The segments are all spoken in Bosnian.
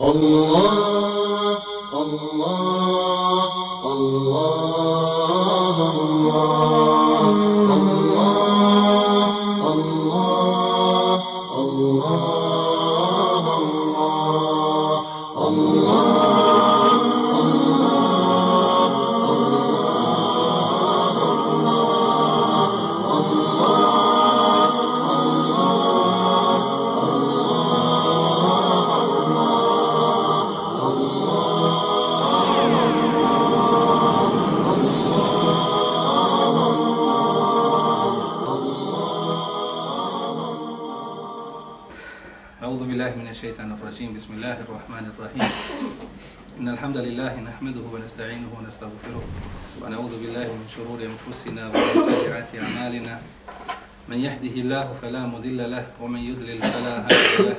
الله الله. نحمده ونستعينه ونستغفره ونعوذ بالله من شرور أنفسنا ومن سيئات أعمالنا. من يهده الله فلا مضل له ومن يضلل فلا هادي له.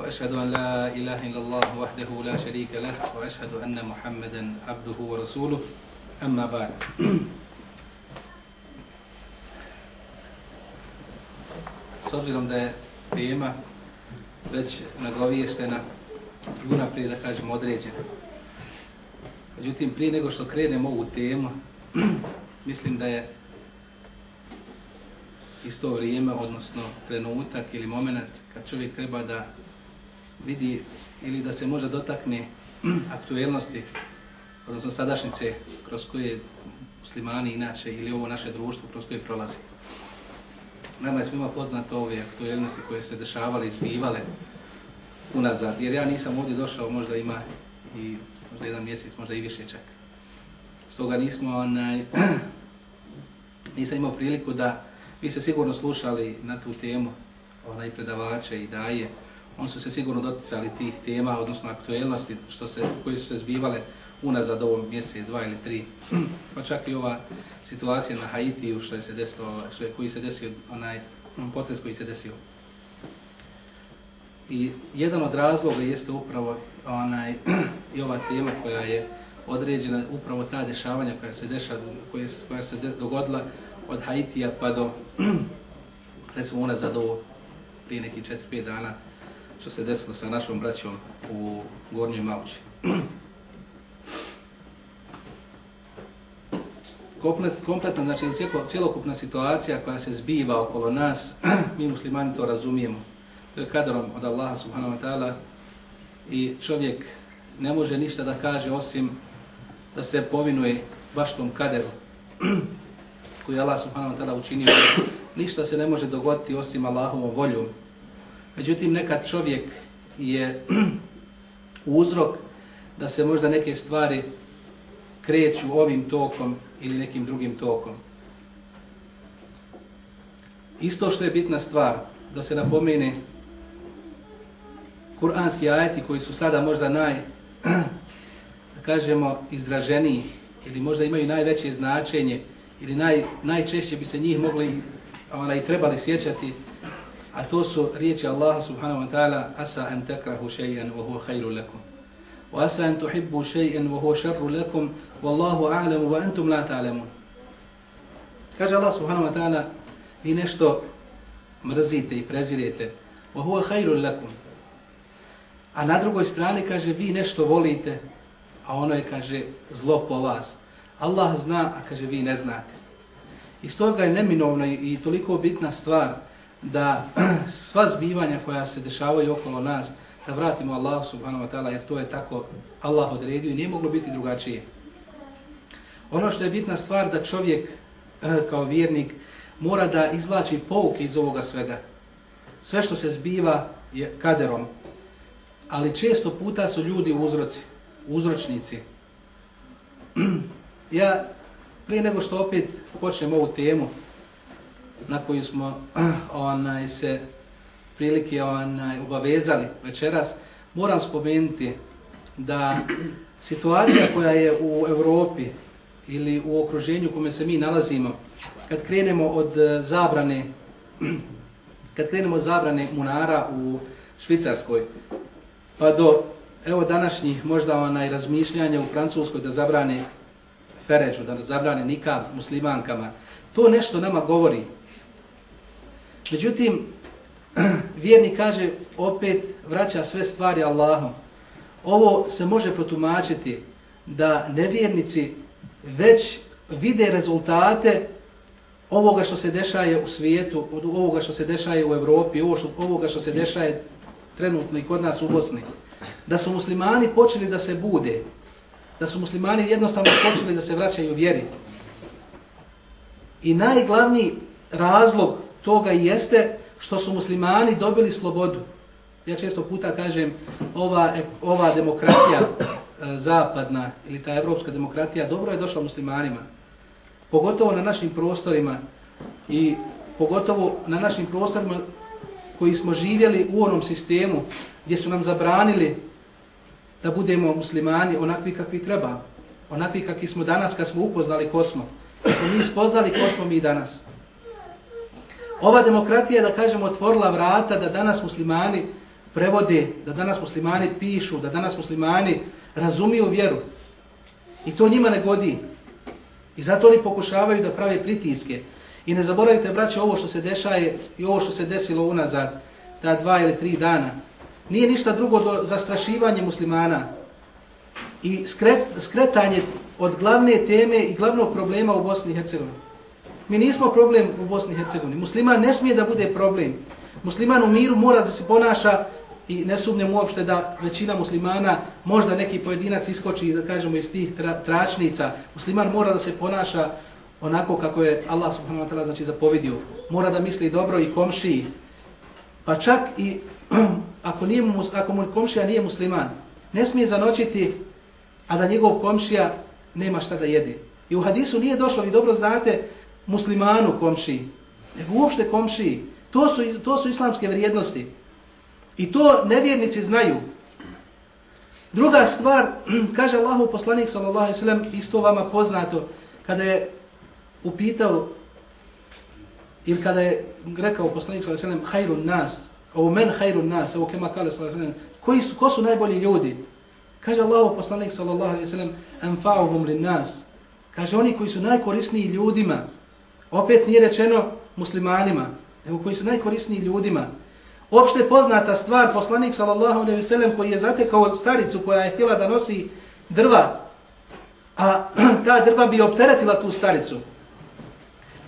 وأشهد أن لا إله إلا الله وحده لا شريك له وأشهد أن محمدا عبده ورسوله. أما بعد. S obzirom da je tema već nagoviještena unaprijed da kažemo određena. Međutim, prije nego što krenemo ovu temu, mislim da je isto vrijeme, odnosno trenutak ili moment kad čovjek treba da vidi ili da se može dotakne aktuelnosti, odnosno sadašnjice kroz koje muslimani inače ili ovo naše društvo kroz koje prolazi. Nama je svima poznato ove aktuelnosti koje se dešavale i zbivale unazad, jer ja nisam ovdje došao, možda ima i možda jedan mjesec, možda i više čak. Stoga nismo, onaj, nisam imao priliku da, vi se sigurno slušali na tu temu, onaj predavače i daje, oni su se sigurno doticali tih tema, odnosno aktuelnosti što se, koji su se zbivale unazad ovom mjesec, dva ili tri. Pa čak i ova situacija na Haitiju što je se desilo, što je, koji se desio, onaj potres koji se desio. I jedan od razloga jeste upravo onaj i ova tema koja je određena, upravo ta dešavanja koja se deša, koja, koja se de, dogodila od Haitija pa do recimo unazad ovo prije nekih 4-5 dana što se desilo sa našom braćom u Gornjoj Mauči. komplet, kompletna, znači cijelo, cijelokupna situacija koja se zbiva okolo nas, mi muslimani to razumijemo. To je kadrom od Allaha subhanahu wa ta'ala i čovjek ne može ništa da kaže osim da se povinuje baš tom kaderu koji je Allah subhanahu wa ta'ala učinio. Ništa se ne može dogoditi osim Allahovom voljom. Međutim, nekad čovjek je uzrok da se možda neke stvari kreću ovim tokom ili nekim drugim tokom. Isto što je bitna stvar, da se napomene kuranski ajeti koji su sada možda naj, da kažemo, izraženiji ili možda imaju najveće značenje ili naj, najčešće bi se njih mogli ona, i trebali sjećati, a to su riječi Allaha subhanahu wa ta'ala asa an takrahu shay'an wa huwa khayru lakum wa asa an tuhibbu shay'an wa huwa sharru lakum wallahu a'lamu wa antum la ta'lamun. Kaže Allah subhanahu wa ta'ala vi nešto mrzite i prezirete wa huwa khayru lakum. A na drugoj strani kaže vi nešto volite, a ono je kaže zlo po vas. Allah zna, a kaže vi ne znate. I stoga je neminovna i toliko bitna stvar da sva zbivanja koja se dešavaju okolo nas, da vratimo Allah subhanahu wa ta'ala, jer to je tako Allah odredio i nije moglo biti drugačije. Ono što je bitna stvar da čovjek eh, kao vjernik mora da izlači pouke iz ovoga svega. Sve što se zbiva je kaderom, ali često puta su ljudi uzroci, uzročnici. Ja, prije nego što opet počnem ovu temu, na koju smo onaj, se prilike onaj, obavezali večeras, moram spomenuti da situacija koja je u Europi ili u okruženju u kome se mi nalazimo, kad krenemo od eh, zabrane, kad krenemo od zabrane munara u Švicarskoj, pa do evo današnjih možda onaj razmišljanja u Francuskoj da zabrane feređu, da zabrane nikad muslimankama, to nešto nama govori. Međutim, vjerni kaže, opet vraća sve stvari Allahom. ovo se može protumačiti da nevjernici već vide rezultate ovoga što se dešaje u svijetu, od ovoga što se dešaje u Evropi, ovo što, ovoga što se dešaje trenutno i kod nas u Bosni. Da su muslimani počeli da se bude, da su muslimani jednostavno počeli da se vraćaju vjeri. I najglavniji razlog toga jeste što su muslimani dobili slobodu. Ja često puta kažem, ova, ova demokratija eh, zapadna ili ta evropska demokratija dobro je došla muslimanima. Pogotovo na našim prostorima i pogotovo na našim prostorima koji smo živjeli u onom sistemu gdje su nam zabranili da budemo muslimani onakvi kakvi treba. Onakvi kakvi smo danas kad smo upoznali kosmo. Kad smo mi spoznali kosmo mi danas. Ova demokratija da kažemo otvorila vrata da danas muslimani prevode, da danas muslimani pišu, da danas muslimani razumiju vjeru. I to njima ne godi. I zato oni pokušavaju da prave pritiske. I ne zaboravite, braće, ovo što se dešaje i ovo što se desilo unazad, ta dva ili tri dana, nije ništa drugo do zastrašivanje muslimana i skret, skretanje od glavne teme i glavnog problema u Bosni i Hercegovini. Mi nismo problem u Bosni i Hercegovini. Musliman ne smije da bude problem. Musliman u miru mora da se ponaša i ne sumnjam uopšte da većina muslimana, možda neki pojedinac iskoči da kažemo iz tih tra, tračnica. Musliman mora da se ponaša onako kako je Allah subhanahu wa ta'ala znači zapovidio. Mora da misli dobro i komšiji. Pa čak i ako, nije, ako mu komšija nije musliman, ne smije zanoćiti, a da njegov komšija nema šta da jede. I u hadisu nije došlo, vi dobro znate, muslimanu komšiji, nego uopšte komšiji. To su, to su islamske vrijednosti. I to nevjernici znaju. Druga stvar, kaže Allahu poslanik sallallahu alejhi ve sellem isto vama poznato, kada je upitao ili kada je rekao poslanik sallallahu alejhi ve sellem hayrun nas, o men hayrun nas, o kema kale sallallahu alejhi ve sellem, koji su, ko su najbolji ljudi? Kaže Allahu poslanik sallallahu alejhi ve sellem anfa'uhum lin nas. Kaže oni koji su najkorisniji ljudima. Opet nije rečeno muslimanima, nego koji su najkorisniji ljudima. Opšte poznata stvar, poslanik sallallahu alejhi ve sellem koji je zatekao staricu koja je htjela da nosi drva, a ta drva bi opteretila tu staricu.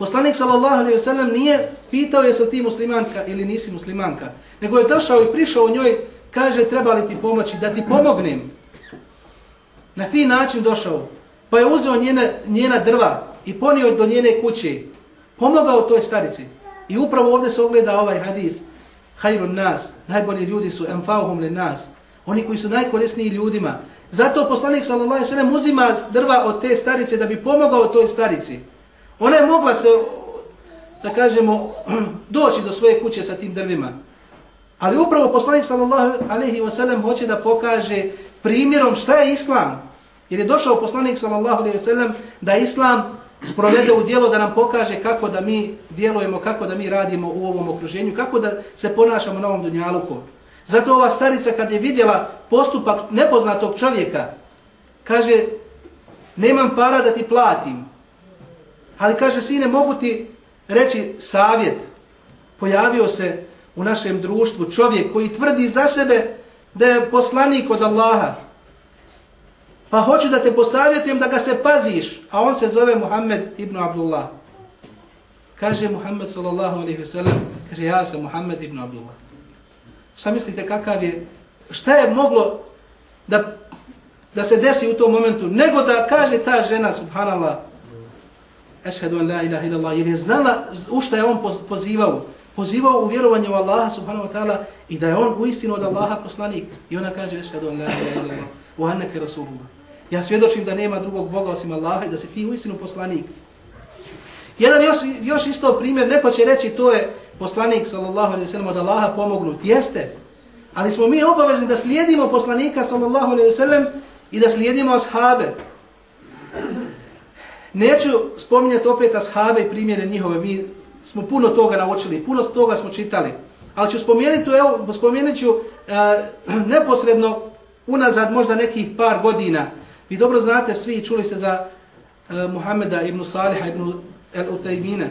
Poslanik sallallahu alejhi ve sellem nije pitao jesi ti muslimanka ili nisi muslimanka, nego je došao i prišao u njoj, kaže treba li ti pomoći da ti pomognem. Na fin način došao, pa je uzeo njene, njena drva i ponio do njene kuće, pomogao toj starici. I upravo ovdje se ogleda ovaj hadis, hayrun nas, najbolji ljudi su enfauhum li nas, oni koji su najkorisniji ljudima. Zato poslanik sallallahu alejhi ve sellem uzima drva od te starice da bi pomogao toj starici. Ona je mogla se da kažemo doći do svoje kuće sa tim drvima. Ali upravo poslanik sallallahu alejhi ve sellem hoće da pokaže primjerom šta je islam. Jer je došao poslanik sallallahu alejhi ve sellem da islam sprovede u dijelo da nam pokaže kako da mi djelujemo, kako da mi radimo u ovom okruženju, kako da se ponašamo na ovom dunjaluku. Zato ova starica kad je vidjela postupak nepoznatog čovjeka, kaže, nemam para da ti platim, ali kaže, sine, mogu ti reći savjet. Pojavio se u našem društvu čovjek koji tvrdi za sebe da je poslanik od Allaha, Pa hoću da te posavjetujem da ga se paziš, a on se zove Muhammed ibn Abdullah. Kaže Muhammed sallallahu alaihi ve sellem, kaže ja sam Muhammed ibn Abdullah. Šta mislite kakav je, šta je moglo da, da se desi u tom momentu, nego da kaže ta žena, subhanallah, ešhedu an la ilaha illallah, jer je znala u šta je on pozivao. Pozivao u vjerovanje u Allaha, subhanahu wa ta'ala, i da je on u istinu od Allaha poslanik. I ona kaže, ešhedu an la ilaha illallah, u anneke rasulullah. Ja svjedočim da nema drugog Boga osim Allaha i da si ti uistinu poslanik. Jedan još, još isto primjer, neko će reći to je poslanik sallallahu alaihi sallam od Allaha pomognut. Jeste. Ali smo mi obavezni da slijedimo poslanika sallallahu alaihi sallam i da slijedimo ashabe. Neću spominjati opet ashabe i primjere njihove. Mi smo puno toga naučili, puno toga smo čitali. Ali ću spomenuti, evo, spomenut ću e, neposredno unazad možda nekih par godina Vi dobro znate svi čuli ste za e, Muhameda ibn Saliha ibn al-Uthaymina.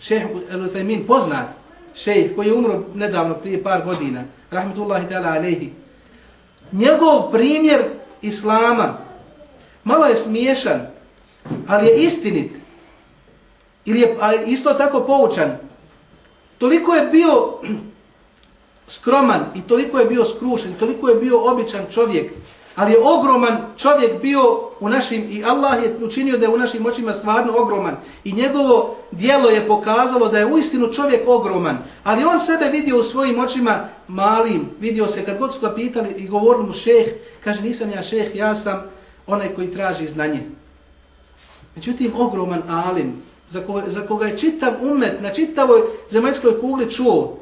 Šejh al-Uthaymin poznat šejh koji je umro nedavno prije par godina. Rahmetullahi ta'ala alejhi. njegov primjer Islama malo je smiješan, ali je istinit. Ili je isto tako poučan. Toliko je bio skroman i toliko je bio skrušen, toliko je bio običan čovjek, ali je ogroman čovjek bio u našim, i Allah je učinio da je u našim očima stvarno ogroman. I njegovo dijelo je pokazalo da je uistinu čovjek ogroman, ali on sebe vidio u svojim očima malim, vidio se kad god su ga pitali i govorili mu šeh, kaže nisam ja šeh, ja sam onaj koji traži znanje. Međutim, ogroman alim, za koga, za koga je čitav umet na čitavoj zemaljskoj kugli čuo,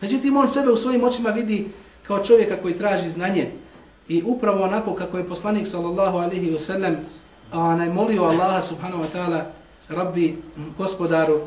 međutim, on sebe u svojim očima vidi kao čovjeka koji traži znanje. I upravo onako kako je poslanik sallallahu alihi wa sallam onaj molio Allaha subhanahu wa ta'ala Rabbi, gospodaru,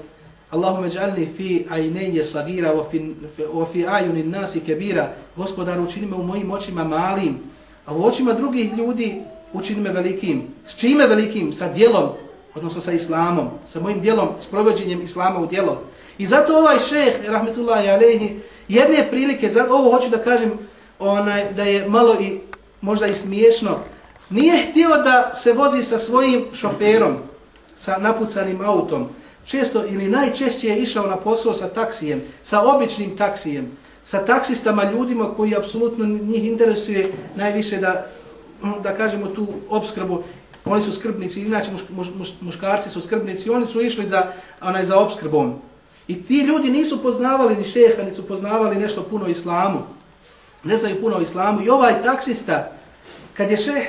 Allahume džalni fi ajneje sagira wa fi, wa fi ajunin nasi kebira, gospodaru učini me u mojim očima malim, a u očima drugih ljudi učini me velikim. S čime velikim? Sa dijelom, odnosno sa islamom, sa mojim dijelom, s provođenjem islama u dijelo. I zato ovaj šeh, rahmetullahi alejhi, jedne prilike, zato ovo hoću da kažem, onaj, da je malo i možda i smiješno, nije htio da se vozi sa svojim šoferom, sa napucanim autom. Često ili najčešće je išao na posao sa taksijem, sa običnim taksijem, sa taksistama ljudima koji apsolutno njih interesuje najviše da da kažemo tu obskrbu, oni su skrbnici, inače muš, muš, muš, muškarci su skrbnici, oni su išli da onaj za obskrbom. I ti ljudi nisu poznavali ni šeha, ni su poznavali nešto puno islamu. Ne znaju puno islamu. I ovaj taksista, kad je šeh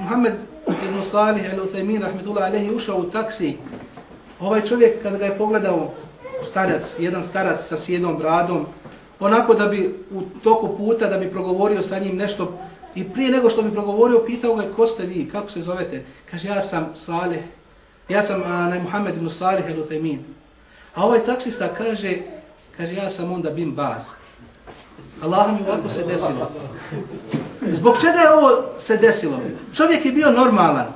Muhammed ibn Salih al-Uthaymin, rahmetullah alehi, ušao u taksi, ovaj čovjek kad ga je pogledao, starac, jedan starac sa sjednom bradom, onako da bi u toku puta, da bi progovorio sa njim nešto I prije nego što mi progovorio, pitao ga ko ste vi, kako se zovete. Kaže, ja sam Saleh, ja sam uh, Muhammed ibn Salih el Uthemin. A ovaj taksista kaže, kaže, ja sam onda Bin Baz. Allah mi ovako se desilo. Zbog čega je ovo se desilo? Čovjek je bio normalan.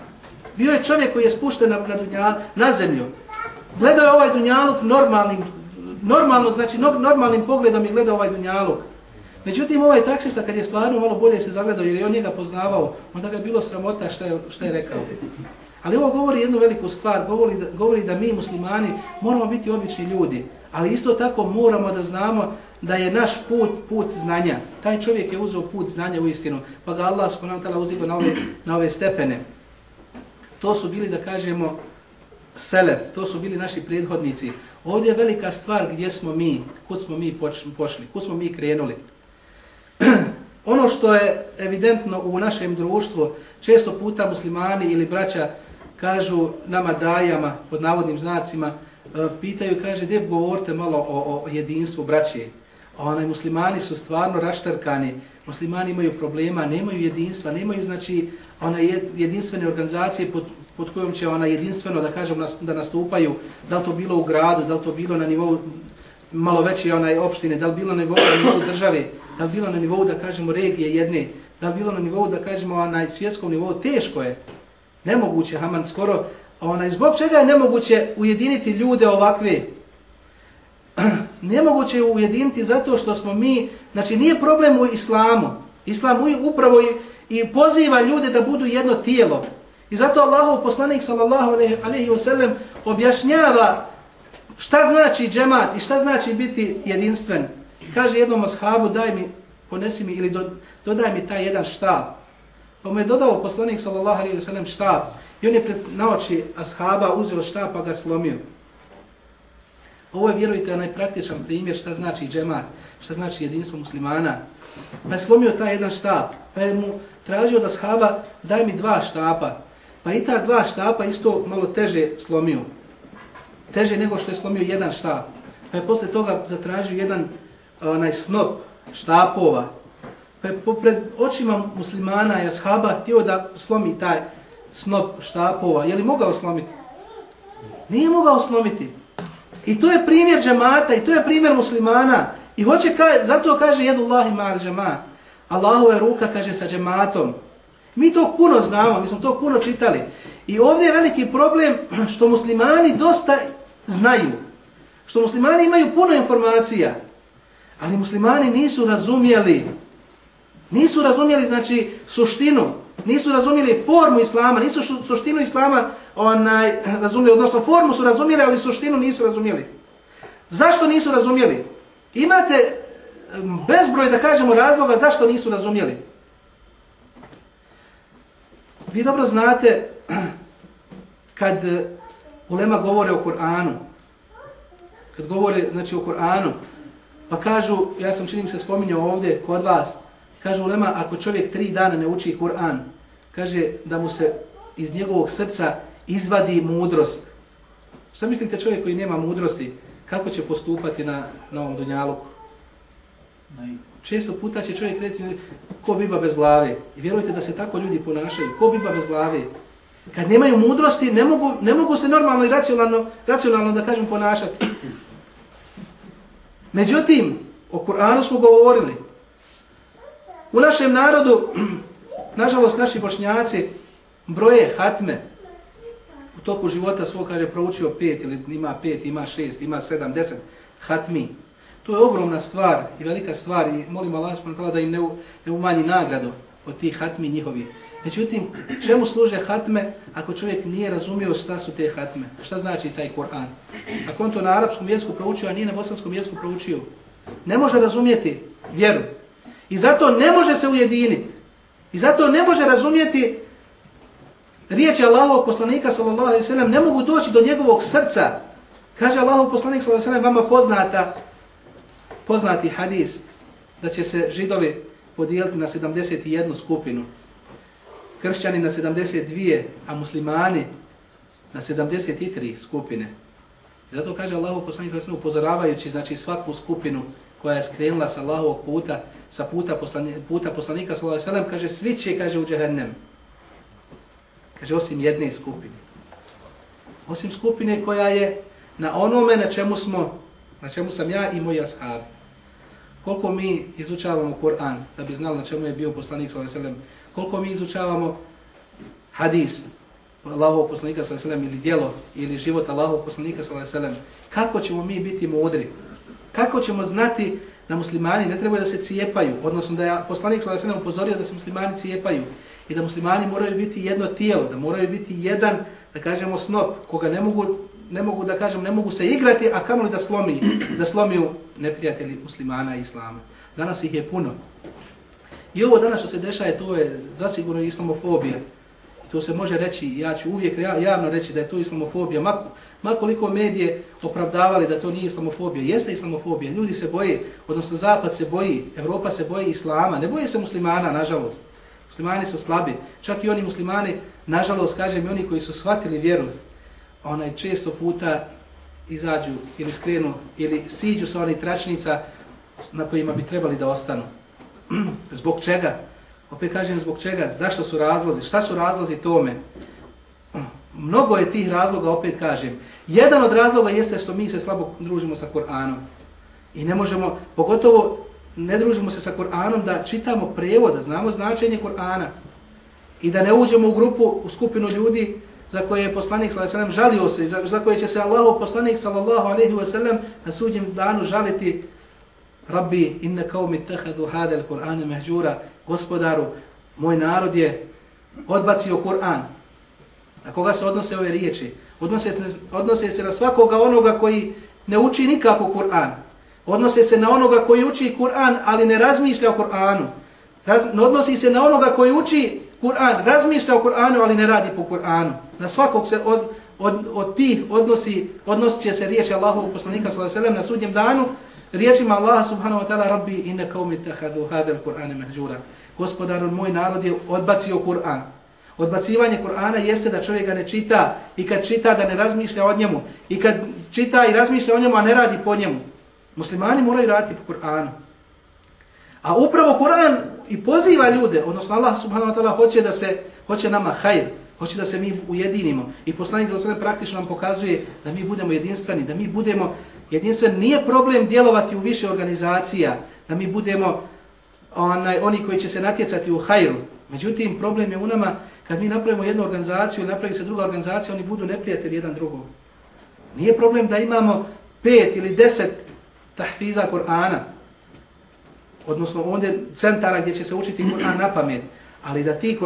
Bio je čovjek koji je spušten na, na, dunjal, na zemlju. Gledao je ovaj dunjaluk normalnim, normalno, znači normalnim pogledom je gledao ovaj dunjaluk. Međutim, ovaj taksista kad je stvarno malo bolje se zagledao jer je on njega poznavao, onda ga je bilo sramota šta je, šta je rekao. Ali ovo govori jednu veliku stvar, govori da, govori da mi muslimani moramo biti obični ljudi, ali isto tako moramo da znamo da je naš put, put znanja. Taj čovjek je uzeo put znanja u istinu, pa ga Allah subhanahu uzio na ove, na ove stepene. To su bili, da kažemo, selef, to su bili naši prethodnici. Ovdje je velika stvar gdje smo mi, kud smo mi pošli, kud smo mi krenuli. ono što je evidentno u našem društvu, često puta muslimani ili braća kažu nama dajama, pod navodnim znacima, e, pitaju, kaže, gdje govorite malo o, o jedinstvu braće? A onaj, muslimani su stvarno raštarkani, muslimani imaju problema, nemaju jedinstva, nemaju, znači, ona jedinstvene organizacije pod, pod kojom će ona jedinstveno, da kažem, da nastupaju, da li to bilo u gradu, da li to bilo na nivou malo veće onaj opštine, da li bilo na nivou, na nivou države, da li bilo na nivou, da kažemo, regije jedne, da li bilo na nivou, da kažemo, na svjetskom nivou, teško je. Nemoguće, Haman, skoro. Onaj, zbog čega je nemoguće ujediniti ljude ovakve? Nemoguće je ujediniti zato što smo mi, znači nije problem u islamu. Islam upravo i, i poziva ljude da budu jedno tijelo. I zato Allahov poslanik sallallahu alejhi ve sellem objašnjava šta znači džemat i šta znači biti jedinstven. Kaže jednom ashabu, daj mi, ponesi mi ili do, dodaj mi taj jedan štab. Pa mu je dodao poslanik sallallahu alaihi wa sallam štab. I on je pred naoči ashaba uzeo štab pa ga slomio. Ovo je, vjerujte, onaj praktičan primjer šta znači džemat, šta znači jedinstvo muslimana. Pa je slomio taj jedan štab. Pa je mu tražio da ashaba, daj mi dva štapa. Pa i ta dva štapa isto malo teže slomio. Teže nego što je slomio jedan štab. Pa je posle toga zatražio jedan onaj snop štapova, pa je pred očima muslimana i ashaba htio da slomi taj snop štapova. Je li mogao slomiti? Nije mogao slomiti. I to je primjer džemata i to je primjer muslimana. I hoće ka, zato kaže jedullahi Allah džemat. Allahove ruka kaže sa džematom. Mi to puno znamo, mi smo to puno čitali. I ovdje je veliki problem što muslimani dosta znaju. Što muslimani imaju puno informacija. Ali muslimani nisu razumjeli. Nisu razumjeli, znači, suštinu, nisu razumjeli formu islama, nisu suštinu islama onaj, razumjeli, odnosno formu su razumjeli, ali suštinu nisu razumjeli. Zašto nisu razumjeli? Imate bezbroj, da kažemo, razloga zašto nisu razumjeli. Vi dobro znate, kad eh, ulema govore o Kur'anu, kad govore znači, o Kur'anu, pa kažu, ja sam činim se spominjao ovdje kod vas, kažu ulema, ako čovjek tri dana ne uči Kur'an, kaže da mu se iz njegovog srca izvadi mudrost. Šta mislite čovjek koji nema mudrosti, kako će postupati na, na ovom dunjaluku? Često puta će čovjek reći ko biba bez glave. I vjerujte da se tako ljudi ponašaju. Ko biba bez glave? Kad nemaju mudrosti, ne mogu, ne mogu se normalno i racionalno, racionalno da kažem ponašati. Međutim, o Kur'anu smo govorili. U našem narodu, nažalost, naši bošnjaci broje hatme u toku života svog, kaže, proučio pet ili ima pet, ima šest, ima sedam, deset hatmi. To je ogromna stvar i velika stvar i molim Allah da im ne, ne umanji nagradu od tih hatmi njihovi. Međutim, čemu služe hatme ako čovjek nije razumio šta su te hatme? Šta znači taj Kur'an? Ako on to na arapskom jeziku proučio, a nije na bosanskom jeziku proučio, ne može razumjeti vjeru. I zato ne može se ujediniti. I zato ne može razumjeti riječi Allahovog poslanika sallallahu alejhi ve sellem, ne mogu doći do njegovog srca. Kaže Allahov poslanik sallallahu alejhi ve sellem vama poznata poznati hadis da će se židovi podijeliti na 71 skupinu, kršćani na 72, a muslimani na 73 skupine. I zato kaže Allahu poslanik sallallahu upozoravajući znači svaku skupinu koja je skrenula sa Allahovog puta, sa puta, poslani, puta poslanika sallallahu alejhi ve sellem kaže svi će kaže u džehennem. Kaže osim jedne skupine. Osim skupine koja je na onome na čemu smo, na čemu sam ja i moji ashabi koliko mi izučavamo Kur'an da bi znali na čemu je bio poslanik sallallahu alejhi ve sellem, koliko mi izučavamo hadis Allahov poslanika sallallahu alejhi ve sellem ili djelo ili život Allahov poslanika sallallahu alejhi ve sellem, kako ćemo mi biti mudri? Kako ćemo znati da muslimani ne trebaju da se cijepaju, odnosno da je poslanik sallallahu alejhi ve sellem upozorio da se muslimani cijepaju i da muslimani moraju biti jedno tijelo, da moraju biti jedan, da kažemo, snop, koga ne mogu ne mogu da kažem, ne mogu se igrati, a kamoli da slomi, da slomiju neprijatelji muslimana i islama. Danas ih je puno. I ovo danas što se dešaje, to je zasigurno islamofobija. I to se može reći, ja ću uvijek javno reći da je to islamofobija. Mako, makoliko medije opravdavali da to nije islamofobija, jeste islamofobija. Ljudi se boje, odnosno Zapad se boji, Evropa se boji islama, ne boje se muslimana, nažalost. Muslimani su slabi. Čak i oni muslimani, nažalost, kažem i oni koji su shvatili vjeru, onaj često puta izađu ili skrenu ili siđu sa onih tračnica na kojima bi trebali da ostanu. zbog čega? Opet kažem zbog čega? Zašto su razlozi? Šta su razlozi tome? Mnogo je tih razloga, opet kažem. Jedan od razloga jeste što mi se slabo družimo sa Kur'anom. I ne možemo, pogotovo ne družimo se sa Kur'anom da čitamo prevod, da znamo značenje Kur'ana. I da ne uđemo u grupu, u skupinu ljudi za koje je poslanik sallallahu alejhi ve sellem žalio se za, za koje će se Allahu poslanik sallallahu alejhi ve sellem na sudnjem danu žaliti Rabbi inna qaumi ittakhadhu hadha al-Qur'ana mahjura. Gospodaru moj narod je odbacio Kur'an. Na koga se odnose ove riječi? Odnose se, odnose se na svakoga onoga koji ne uči nikako Kur'an. Odnose se na onoga koji uči Kur'an ali ne razmišlja o Kur'anu. Odnosi se na onoga koji uči Kur'an, razmišlja o Kur'anu, ali ne radi po Kur'anu. Na svakog se od, od, od tih odnosi, odnosit će se riječi Allahovog poslanika s.a.v. na sudnjem danu, riječima Allah subhanahu wa ta'ala, Rabbi inne kaumi hadha hadel Kur'ane mehđura. Gospodaru, moj narod je odbacio Kur'an. Odbacivanje Kur'ana jeste da čovjek ga ne čita i kad čita da ne razmišlja o njemu. I kad čita i razmišlja o njemu, a ne radi po njemu. Muslimani moraju raditi po Kur'anu. A upravo Kur'an i poziva ljude, odnosno Allah subhanahu wa ta'ala hoće da se, hoće nama hajr, hoće da se mi ujedinimo. I poslanik za sve praktično nam pokazuje da mi budemo jedinstveni, da mi budemo jedinstveni. Nije problem djelovati u više organizacija, da mi budemo onaj, oni koji će se natjecati u hajru. Međutim, problem je u nama kad mi napravimo jednu organizaciju i napravi se druga organizacija, oni budu neprijatelji jedan drugog. Nije problem da imamo pet ili deset tahfiza Kur'ana, odnosno onda centara gdje će se učiti Kur'an na pamet, ali da ti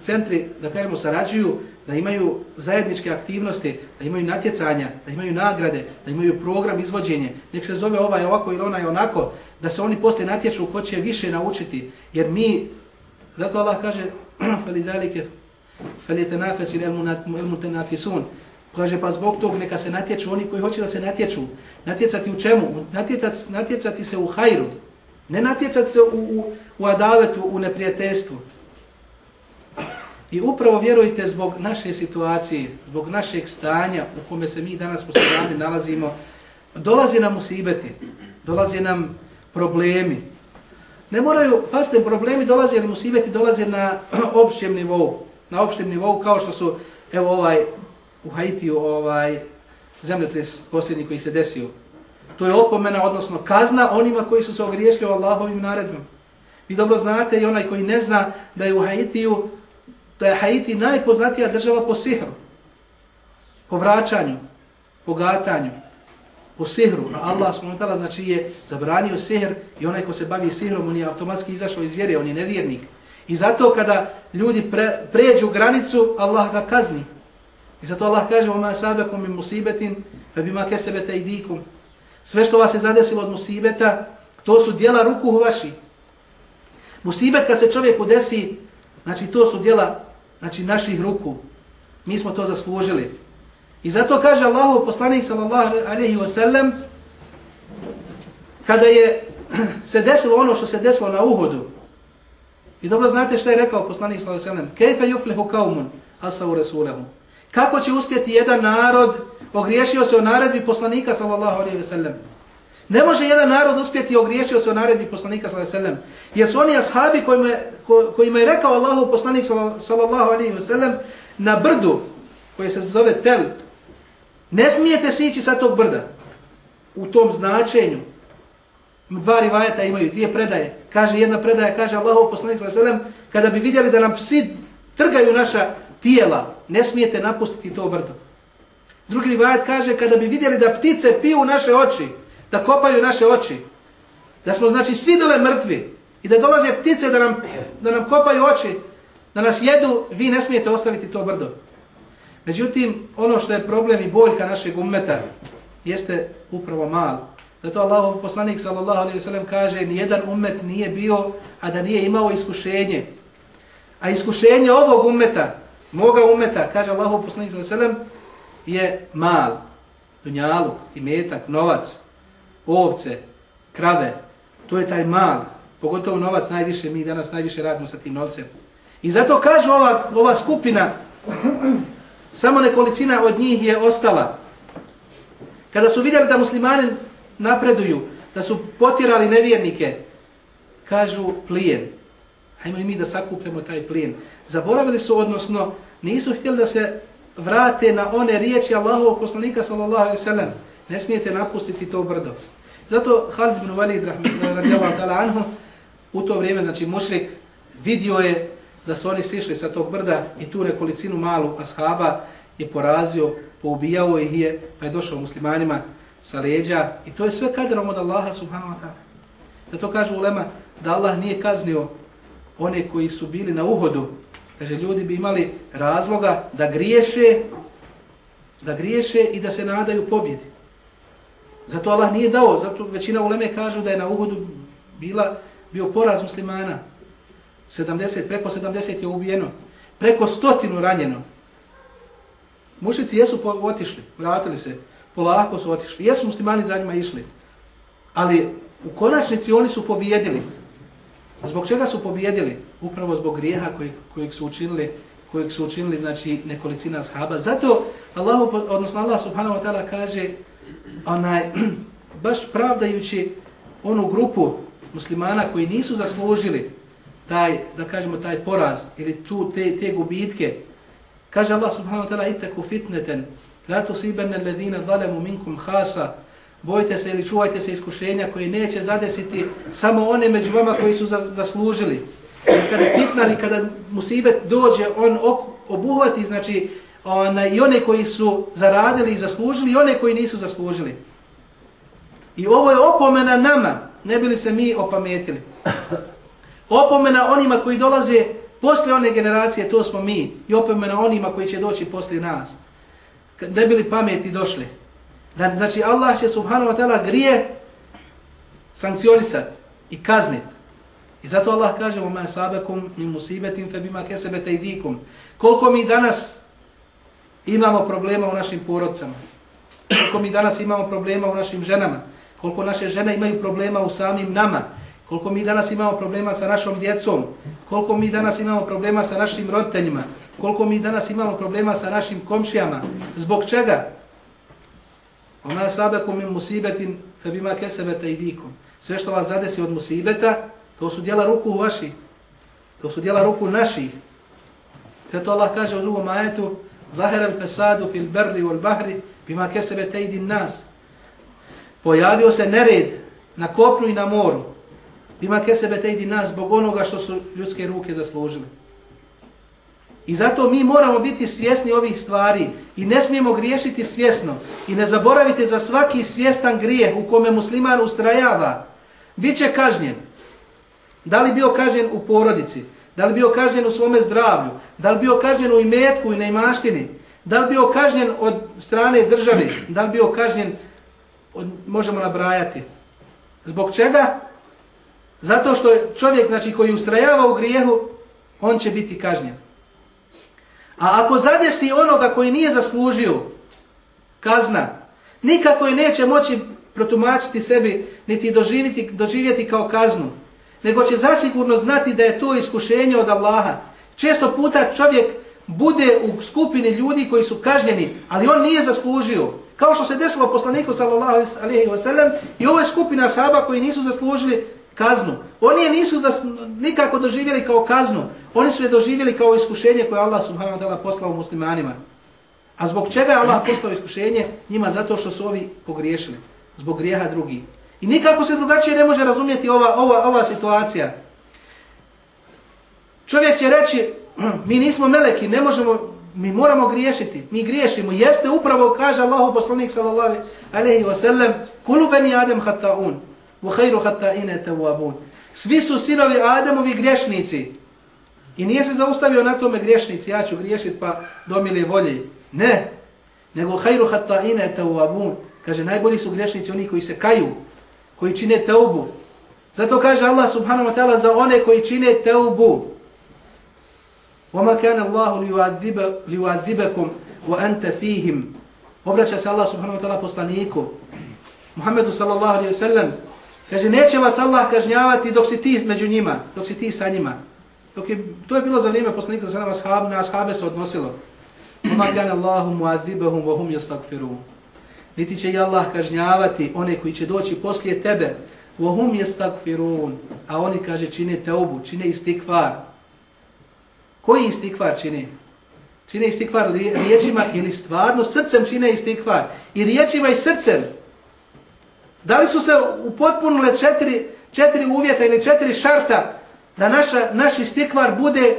centri, da kažemo, sarađuju, da imaju zajedničke aktivnosti, da imaju natjecanja, da imaju nagrade, da imaju program izvođenje, nek se zove ovaj ovako ili onaj onako, da se oni poslije natječu ko će više naučiti, jer mi, zato Allah kaže, felidalike, felitenafes ili elmutenafisun, Kaže, pa zbog tog neka se natječu oni koji hoće da se natječu. Natjecati u čemu? Natjecati, natjecati se u hajru, Ne natjecati se u, u, u adavetu, u neprijateljstvu. I upravo vjerujte zbog naše situacije, zbog našeg stanja u kome se mi danas muslimani nalazimo, dolazi nam usibeti, dolazi nam problemi. Ne moraju, pasite, problemi dolaze, ali musibeti dolaze na opštem nivou, na opštem nivou kao što su, evo ovaj, u Haitiju, ovaj, zemljotres posljednji koji se desio. To je opomena, odnosno kazna onima koji su se ogriješili o Allahovim naredbama. Vi dobro znate i onaj koji ne zna da je u Haitiju da je Haiti najpoznatija država po sihru, po vraćanju, po gatanju, po sihru. A Allah s.w.t. znači je zabranio sihr i onaj ko se bavi sihrom, on je automatski izašao iz vjere, on je nevjernik. I zato kada ljudi pre, pređu granicu, Allah ga kazni. I zato Allah kaže, oma sabekom mi musibetin, fe bima kesebete idikum. Sve što vas je zadesilo od musibeta, to su dijela ruku vaši. Musibet kad se čovjeku desi, znači to su dijela znači naših ruku. Mi smo to zaslužili. I zato kaže Allahu poslanik sallallahu alejhi ve sellem kada je se desilo ono što se desilo na Uhudu. I dobro znate šta je rekao poslanik sallallahu alejhi ve sellem: "Kejfe yuflihu qaumun asavu rasulahu?" Kako će uspjeti jedan narod ogriješio se o naredbi poslanika sallallahu alejhi ve sellem? Ne može jedan narod uspjeti ogriješio se o naredbi poslanika sallallahu alejhi ve sellem. Jer su oni ashabi kojima je, kojima je rekao Allahu poslanik sallallahu alejhi ve sellem na brdu koje se zove Tel. Ne smijete sići sa tog brda. U tom značenju. Dva rivajeta imaju, dvije predaje. Kaže jedna predaja, kaže Allahu poslanik sallallahu alejhi ve sellem, kada bi vidjeli da nam psi trgaju naša tijela, ne smijete napustiti to brdo. Drugi rivajet kaže, kada bi vidjeli da ptice piju naše oči, da kopaju naše oči. Da smo znači svi dole mrtvi i da dolaze ptice da nam, da nam kopaju oči, da nas jedu, vi ne smijete ostaviti to brdo. Međutim, ono što je problem i boljka našeg ummeta jeste upravo mal. Zato Allah poslanik sallallahu alaihi wasallam kaže ni jedan ummet nije bio, a da nije imao iskušenje. A iskušenje ovog ummeta, moga ummeta, kaže Allah poslanik sallallahu alaihi wasallam, je mal, dunjaluk, imetak, novac, ovce, krave, to je taj mal, pogotovo novac najviše, mi danas najviše radimo sa tim novcem. I zato kažu ova, ova skupina, samo nekolicina od njih je ostala. Kada su vidjeli da muslimani napreduju, da su potirali nevjernike, kažu plijen. Hajmo i mi da sakupljamo taj plijen. Zaboravili su, odnosno, nisu htjeli da se vrate na one riječi Allahovog poslanika sallallahu alaihi sallam. Ne smijete napustiti to brdo. Zato Khalid ibn Walid eh, radijallahu ta'ala anhu u to vrijeme, znači mušrik, vidio je da su oni sišli sa tog brda i tu nekolicinu malu ashaba je porazio, poubijao ih je, pa je došao muslimanima sa leđa i to je sve kadrom od Allaha subhanahu wa ta'ala. Zato kaže ulema da Allah nije kaznio one koji su bili na uhodu. Kaže, ljudi bi imali razloga da griješe, da griješe i da se nadaju pobjedi. Zato Allah nije dao, zato većina uleme kažu da je na Uhudu bila, bio poraz muslimana. 70, preko 70 je ubijeno. Preko stotinu ranjeno. Mušici jesu otišli, vratili se, polako su otišli. Jesu muslimani za njima išli. Ali u konačnici oni su pobjedili. Zbog čega su pobjedili? Upravo zbog grijeha kojeg, kojeg su učinili kojeg su učinili znači nekolicina ashaba. Zato Allah, odnosno Allah subhanahu wa ta'ala kaže onaj, baš pravdajući onu grupu muslimana koji nisu zaslužili taj, da kažemo, taj poraz ili tu te, te gubitke, kaže Allah subhanahu wa ta'ala itaku fitneten, la tusibanna alladhina zalamu minkum khasa bojte se ili čuvajte se iskušenja koji neće zadesiti samo one među vama koji su zaslužili. I kada fitnali, kada musibet dođe, on obuhvati, znači, ona, i one koji su zaradili i zaslužili i one koji nisu zaslužili. I ovo je opomena nama, ne bili se mi opametili. Opomena onima koji dolaze posle one generacije, to smo mi. I opomena onima koji će doći posle nas. Ne bili pameti došli. Da, znači Allah će subhanahu wa ta'ala grije sankcionisati i kazniti. I zato Allah kaže u ma sabekum min musibetin fe bima kesebete idikum. Koliko mi danas imamo problema u našim porodcama. Koliko mi danas imamo problema u našim ženama. Koliko naše žene imaju problema u samim nama. Koliko mi danas imamo problema sa našom djecom. Koliko mi danas imamo problema sa našim roditeljima. Koliko mi danas imamo problema sa našim komšijama. Zbog čega? Ona sabekum min musibetin fe bima kesebete idikum. Sve što vas zadesi od musibeta, to su djela ruku vaši. To su djela ruku naših. Zato Allah kaže u drugom ajetu, Zahir al-fesadu fil berri wal bahri bima kesebe tejdin nas. Pojavio se nered na kopnu i na moru. Bima kesebe tejdin nas zbog onoga što su ljudske ruke zaslužile. I zato mi moramo biti svjesni ovih stvari i ne smijemo griješiti svjesno. I ne zaboravite za svaki svjestan grijeh u kome musliman ustrajava, bit će kažnjen. Da li bio kažnjen u porodici, da li bio kažnjen u svome zdravlju, da li bio kažnjen u imetku i neimaštini? da li bio kažnjen od strane države, da li bio kažnjen, od, možemo nabrajati. Zbog čega? Zato što čovjek znači, koji ustrajava u grijehu, on će biti kažnjen. A ako zadesi onoga koji nije zaslužio kazna, nikako je neće moći protumačiti sebi, niti doživjeti, doživjeti kao kaznu, nego će zasigurno znati da je to iskušenje od Allaha. Često puta čovjek bude u skupini ljudi koji su kažnjeni, ali on nije zaslužio. Kao što se desilo poslaniku sallallahu alejhi ve sellem i ovoj skupina sahaba koji nisu zaslužili kaznu. Oni je nisu nikako doživjeli kao kaznu. Oni su je doživjeli kao iskušenje koje Allah subhanahu wa ta'ala poslao muslimanima. A zbog čega je Allah poslao iskušenje? Njima zato što su ovi pogriješili. Zbog grijeha drugih. I nikako se drugačije ne može razumjeti ova, ova, ova situacija. Čovjek će reći, mi nismo meleki, ne možemo, mi moramo griješiti. Mi griješimo. Jeste upravo, kaže Allahu poslanik sallallahu alaihi wa sallam, kulu beni adem hata'un, u hajru hata'ine tawabun. Svi su sinovi Ademovi griješnici. I nije se zaustavio na tome griješnici, ja ću griješiti pa domile volje. Ne, nego hajru hata'ine tawabun. Kaže, najbolji su griješnici oni koji se kaju koji čine teubu. Zato kaže Allah subhanahu wa ta'ala za one koji čine teubu. وَمَا كَانَ اللَّهُ لِوَعَذِّبَكُمْ وَأَنْتَ فِيهِمْ Obraća se Allah subhanahu wa ta'ala poslaniku. Muhammedu sallallahu alaihi wa sallam. Kaže, neće vas Allah kažnjavati dok si ti među njima, dok si ti sa njima. Dok je, to je bilo za vrijeme poslanika, za nama ashab, na ashabe se odnosilo. وَمَا كَانَ اللَّهُ مُعَذِّبَهُمْ وَهُمْ يَسْتَغْفِرُونَ niti će i Allah kažnjavati one koji će doći poslije tebe. Vohum yastaghfirun. A oni kaže čine teubu, čine istikvar. Koji istikvar čine? Čine istikvar riječima ili stvarno srcem čine istikvar. I riječima i srcem. Da li su se upotpunile četiri, četiri uvjeta ili četiri šarta da naša, naš istikvar bude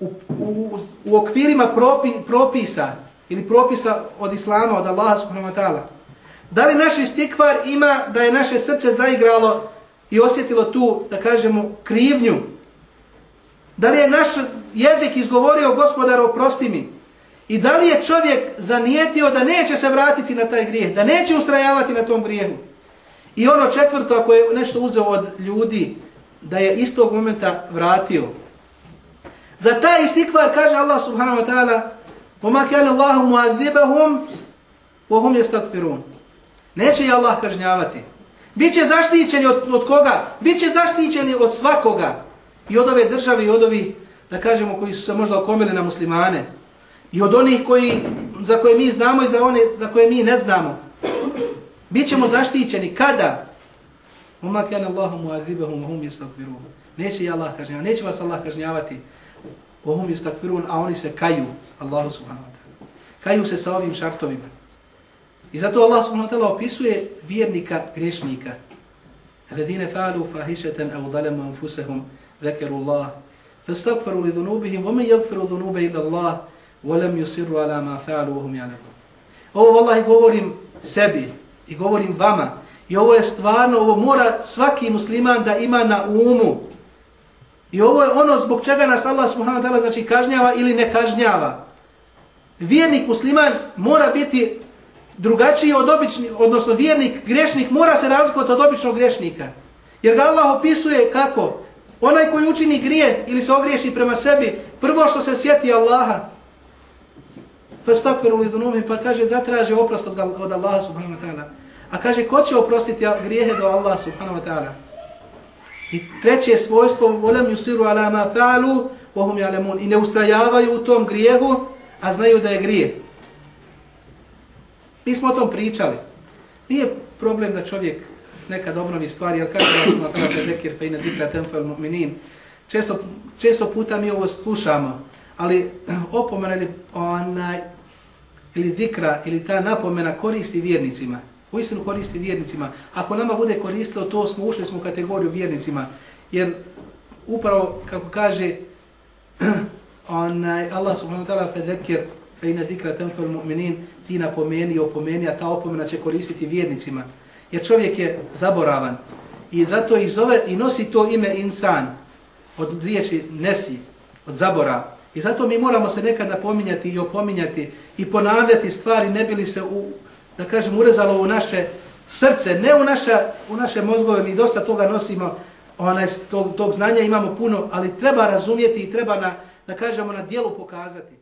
u, u, u okvirima propi, propisan? Ili propisa od Islama, od Allaha subhanahu wa ta'ala. Da li naš istikvar ima da je naše srce zaigralo i osjetilo tu, da kažemo, krivnju? Da li je naš jezik izgovorio gospodar oprosti mi? I da li je čovjek zanijetio da neće se vratiti na taj grijeh, da neće ustrajavati na tom grijehu? I ono četvrto, ako je nešto uzeo od ljudi, da je istog momenta vratio. Za taj istikvar kaže Allah subhanahu wa ta'ala, وما كان الله معذبهم وهم يستغفرون neće je Allah kažnjavati biće zaštićeni od, od koga biće zaštićeni od svakoga i od ove države i od ovih da kažemo koji su se možda okomili na muslimane i od onih koji za koje mi znamo i za one za koje mi ne znamo bićemo zaštićeni kada وما كان الله معذبهم وهم يستغفرون neće je Allah kažnjavati neće vas Allah kažnjavati Ohum istakfirun, a oni se kaju Allahu subhanahu wa ta'ala. Kaju se sa ovim šartovima. I zato Allah subhanahu wa ta'ala opisuje vjernika grešnika. Ledine fa'alu fahišeten au zalemu anfusehum vekeru Allah. Fastakfaru li dhunubihim, vome jagfiru dhunube ila Allah, volem yusiru ala ma fa'alu ohum jalakum. Ovo vallahi govorim sebi i govorim vama I ovo je stvarno, ovo mora svaki musliman da ima na umu. I ovo je ono zbog čega nas Allah subhanahu wa ta'ala znači kažnjava ili ne kažnjava. Vjernik musliman mora biti drugačiji od obični, odnosno vjernik, grešnik mora se razlikovati od običnog grešnika. Jer ga Allah opisuje kako? Onaj koji učini grije ili se ogriješi prema sebi, prvo što se sjeti Allaha, fastakfiru li dhunubim, pa kaže zatraže oprost od, od Allaha subhanahu wa ta'ala. A kaže ko će oprostiti grijehe do Allaha subhanahu wa ta'ala? I treće svojstvo, volem yusiru ala ma fa'alu, vohum ja'lemun. I ne ustrajavaju u tom grijehu, a znaju da je grije. Mi smo o tom pričali. Nije problem da čovjek nekad obnovi stvari, jer kaže da smo tada dekir fe ina dikra temfel mu'minin. Često, često puta mi ovo slušamo, ali opomena ili, onaj, ili dikra ili ta napomena koristi vjernicima. U istinu koristi vjernicima. Ako nama bude koristilo, to smo ušli smo u kategoriju vjernicima. Jer upravo, kako kaže onaj, Allah subhanahu wa ta'ala fe dekir fe ina dikra tenfel mu'minin, ti napomeni i opomeni, a ta opomena će koristiti vjernicima. Jer čovjek je zaboravan i zato i zove i nosi to ime insan od riječi nesi, od zabora. I zato mi moramo se nekad napominjati i opominjati i ponavljati stvari, ne bili se, u, da kažem, urezalo u naše srce, ne u, naša, u naše mozgove, mi dosta toga nosimo, onaj, tog, tog znanja imamo puno, ali treba razumjeti i treba, na, da kažemo, na dijelu pokazati.